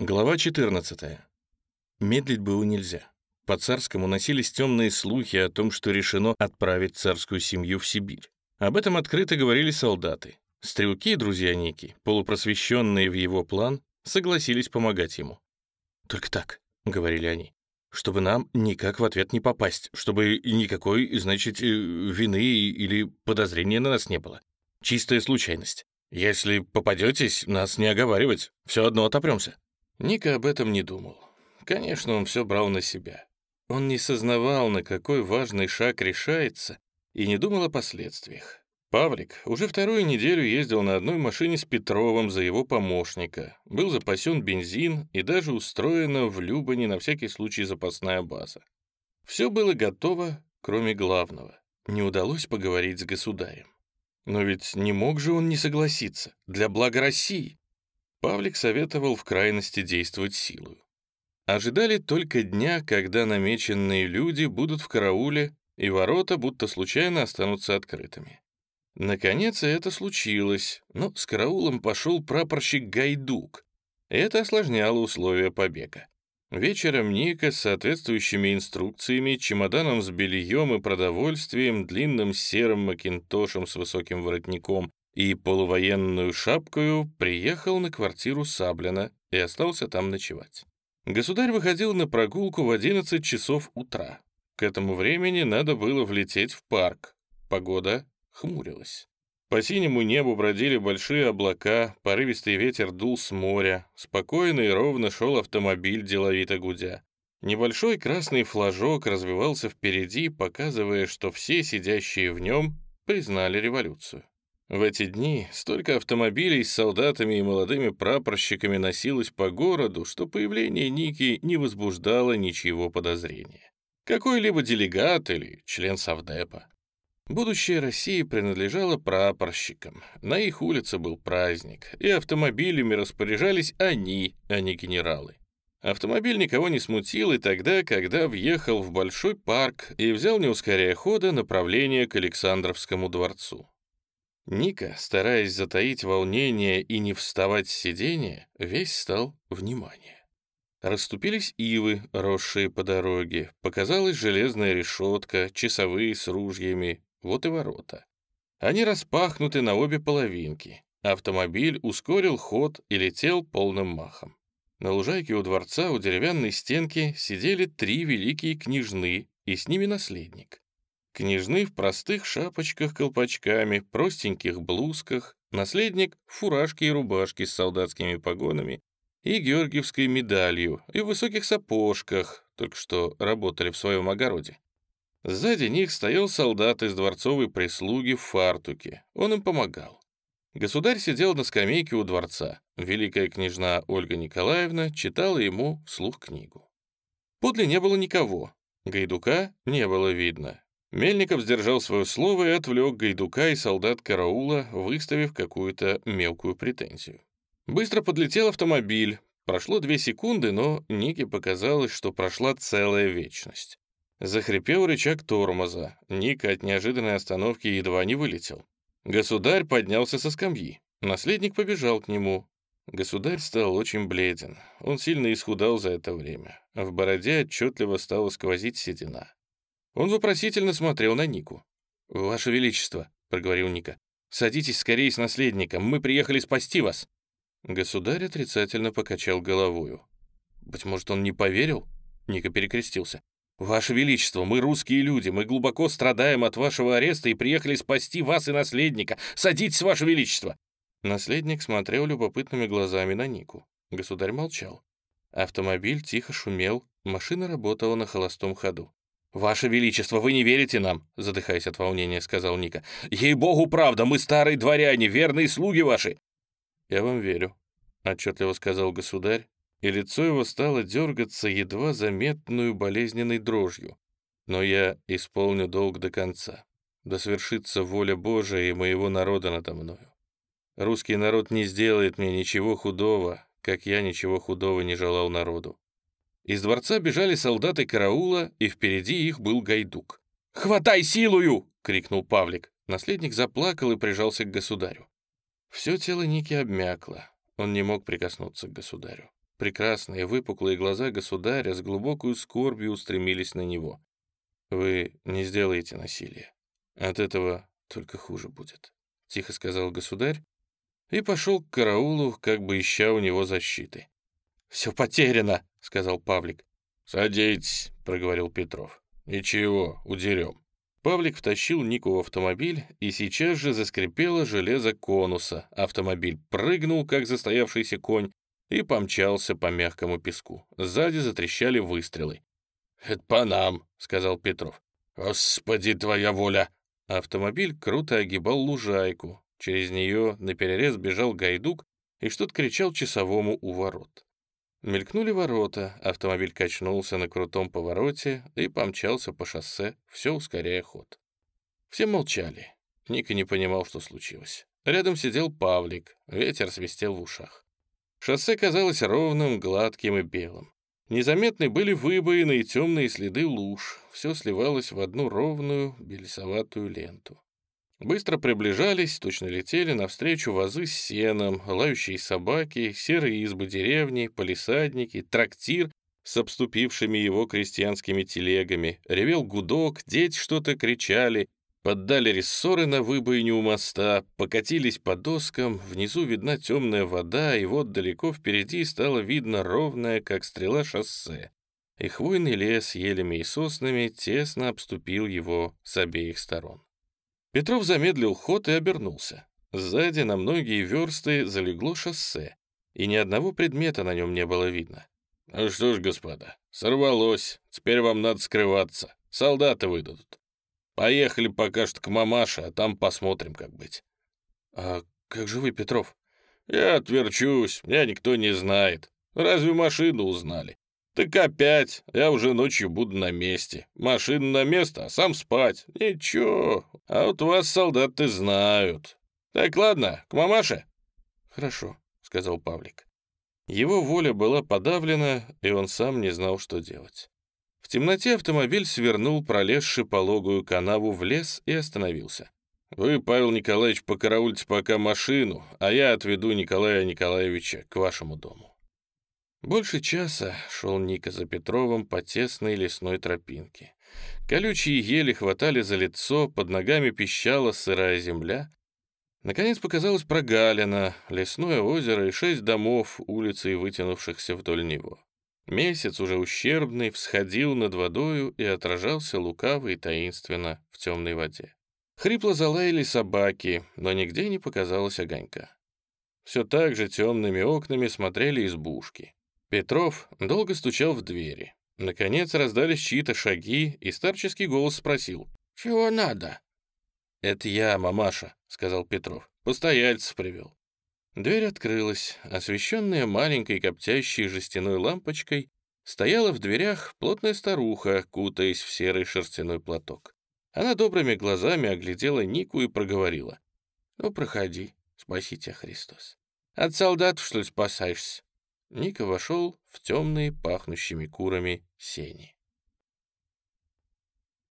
Глава 14. Медлить было нельзя. По царскому носились темные слухи о том, что решено отправить царскую семью в Сибирь. Об этом открыто говорили солдаты. Стрелки, друзья Ники, полупросвещенные в его план, согласились помогать ему. «Только так», — говорили они, — «чтобы нам никак в ответ не попасть, чтобы никакой, значит, э, вины или подозрения на нас не было. Чистая случайность. Если попадетесь, нас не оговаривать, все одно отопремся». Ника об этом не думал. Конечно, он все брал на себя. Он не сознавал, на какой важный шаг решается, и не думал о последствиях. Павлик уже вторую неделю ездил на одной машине с Петровым за его помощника, был запасен бензин и даже устроена в Любане на всякий случай запасная база. Все было готово, кроме главного. Не удалось поговорить с государем. Но ведь не мог же он не согласиться. Для блага России. Павлик советовал в крайности действовать силою. Ожидали только дня, когда намеченные люди будут в карауле, и ворота будто случайно останутся открытыми. Наконец это случилось, но с караулом пошел прапорщик Гайдук. Это осложняло условия побега. Вечером Ника с соответствующими инструкциями, чемоданом с бельем и продовольствием, длинным серым макинтошем с высоким воротником и полувоенную шапкою приехал на квартиру Саблина и остался там ночевать. Государь выходил на прогулку в 11 часов утра. К этому времени надо было влететь в парк. Погода хмурилась. По синему небу бродили большие облака, порывистый ветер дул с моря, спокойно и ровно шел автомобиль, деловито гудя. Небольшой красный флажок развивался впереди, показывая, что все сидящие в нем признали революцию. В эти дни столько автомобилей с солдатами и молодыми прапорщиками носилось по городу, что появление Ники не возбуждало ничего подозрения. Какой-либо делегат или член Совдепа. Будущее России принадлежало прапорщикам. На их улице был праздник, и автомобилями распоряжались они, а не генералы. Автомобиль никого не смутил и тогда, когда въехал в большой парк и взял, не ускоряя хода, направление к Александровскому дворцу. Ника, стараясь затаить волнение и не вставать с сиденья, весь стал внимание. Расступились ивы, росшие по дороге, показалась железная решетка, часовые с ружьями, вот и ворота. Они распахнуты на обе половинки. Автомобиль ускорил ход и летел полным махом. На лужайке у дворца у деревянной стенки сидели три великие княжны и с ними наследник. Княжны в простых шапочках-колпачками, простеньких блузках, наследник в фуражке и рубашке с солдатскими погонами и георгиевской медалью, и в высоких сапожках, только что работали в своем огороде. Сзади них стоял солдат из дворцовой прислуги в фартуке. Он им помогал. Государь сидел на скамейке у дворца. Великая княжна Ольга Николаевна читала ему вслух книгу. Подле не было никого. Гайдука не было видно. Мельников сдержал свое слово и отвлек Гайдука и солдат караула, выставив какую-то мелкую претензию. Быстро подлетел автомобиль. Прошло две секунды, но Нике показалось, что прошла целая вечность. Захрипел рычаг тормоза. Ника от неожиданной остановки едва не вылетел. Государь поднялся со скамьи. Наследник побежал к нему. Государь стал очень бледен. Он сильно исхудал за это время. В бороде отчетливо стала сквозить седина. Он вопросительно смотрел на Нику. «Ваше Величество», — проговорил Ника, — «садитесь скорее с наследником, мы приехали спасти вас». Государь отрицательно покачал головою. «Быть может, он не поверил?» Ника перекрестился. «Ваше Величество, мы русские люди, мы глубоко страдаем от вашего ареста и приехали спасти вас и наследника. Садитесь, Ваше Величество!» Наследник смотрел любопытными глазами на Нику. Государь молчал. Автомобиль тихо шумел, машина работала на холостом ходу. «Ваше Величество, вы не верите нам?» — задыхаясь от волнения, сказал Ника. «Ей-богу, правда, мы старые дворяне, верные слуги ваши!» «Я вам верю», — отчетливо сказал государь, и лицо его стало дергаться едва заметную болезненной дрожью. «Но я исполню долг до конца. Да свершится воля Божия и моего народа надо мною. Русский народ не сделает мне ничего худого, как я ничего худого не желал народу. Из дворца бежали солдаты караула, и впереди их был гайдук. «Хватай силою!» — крикнул Павлик. Наследник заплакал и прижался к государю. Все тело Ники обмякло. Он не мог прикоснуться к государю. Прекрасные выпуклые глаза государя с глубокой скорбью устремились на него. «Вы не сделаете насилие. От этого только хуже будет», — тихо сказал государь и пошел к караулу, как бы ища у него защиты. «Все потеряно», — сказал Павлик. «Садитесь», — проговорил Петров. «Ничего, удерем». Павлик втащил Нику в автомобиль, и сейчас же заскрипело железо конуса. Автомобиль прыгнул, как застоявшийся конь, и помчался по мягкому песку. Сзади затрещали выстрелы. «Это по нам», — сказал Петров. «Господи, твоя воля!» Автомобиль круто огибал лужайку. Через нее наперерез бежал гайдук и что-то кричал часовому у ворот. Мелькнули ворота, автомобиль качнулся на крутом повороте и помчался по шоссе, все ускоряя ход. Все молчали. Ника не понимал, что случилось. Рядом сидел Павлик, ветер свистел в ушах. Шоссе казалось ровным, гладким и белым. Незаметны были выбоины и темные следы луж. Все сливалось в одну ровную, белесоватую ленту. Быстро приближались, точно летели навстречу вазы с сеном, лающие собаки, серые избы деревни, полисадники, трактир с обступившими его крестьянскими телегами. Ревел гудок, дети что-то кричали, Поддали рессоры на выбоине у моста, покатились по доскам, внизу видна темная вода, и вот далеко впереди стало видно ровное, как стрела, шоссе. И хвойный лес елями и соснами тесно обступил его с обеих сторон. Петров замедлил ход и обернулся. Сзади на многие версты залегло шоссе, и ни одного предмета на нем не было видно. «Ну что ж, господа, сорвалось, теперь вам надо скрываться, солдаты выйдут. Поехали пока что к мамаше, а там посмотрим, как быть». «А как же вы, Петров?» «Я отверчусь, меня никто не знает. Разве машину узнали? Так опять, я уже ночью буду на месте. Машину на место, а сам спать. Ничего, а вот вас солдаты знают. Так, ладно, к мамаше?» «Хорошо», — сказал Павлик. Его воля была подавлена, и он сам не знал, что делать. В темноте автомобиль свернул, пролезший пологую канаву в лес и остановился. «Вы, Павел Николаевич, покараульте пока машину, а я отведу Николая Николаевича к вашему дому». Больше часа шел Ника за Петровым по тесной лесной тропинке. Колючие ели хватали за лицо, под ногами пищала сырая земля. Наконец показалась прогалина, лесное озеро и шесть домов, улицей вытянувшихся вдоль него. Месяц, уже ущербный, всходил над водою и отражался лукаво и таинственно в темной воде. Хрипло залаяли собаки, но нигде не показалось огонька. Все так же темными окнами смотрели избушки. Петров долго стучал в двери. Наконец раздались чьи-то шаги, и старческий голос спросил. «Чего надо?» «Это я, мамаша», — сказал Петров. «Постояльцев привел». Дверь открылась, освещенная маленькой коптящей жестяной лампочкой, стояла в дверях плотная старуха, кутаясь в серый шерстяной платок. Она добрыми глазами оглядела Нику и проговорила. «Ну, проходи, спаси тебя, Христос. От солдат, что ли, спасаешься?» Ника вошел в темные, пахнущими курами сени.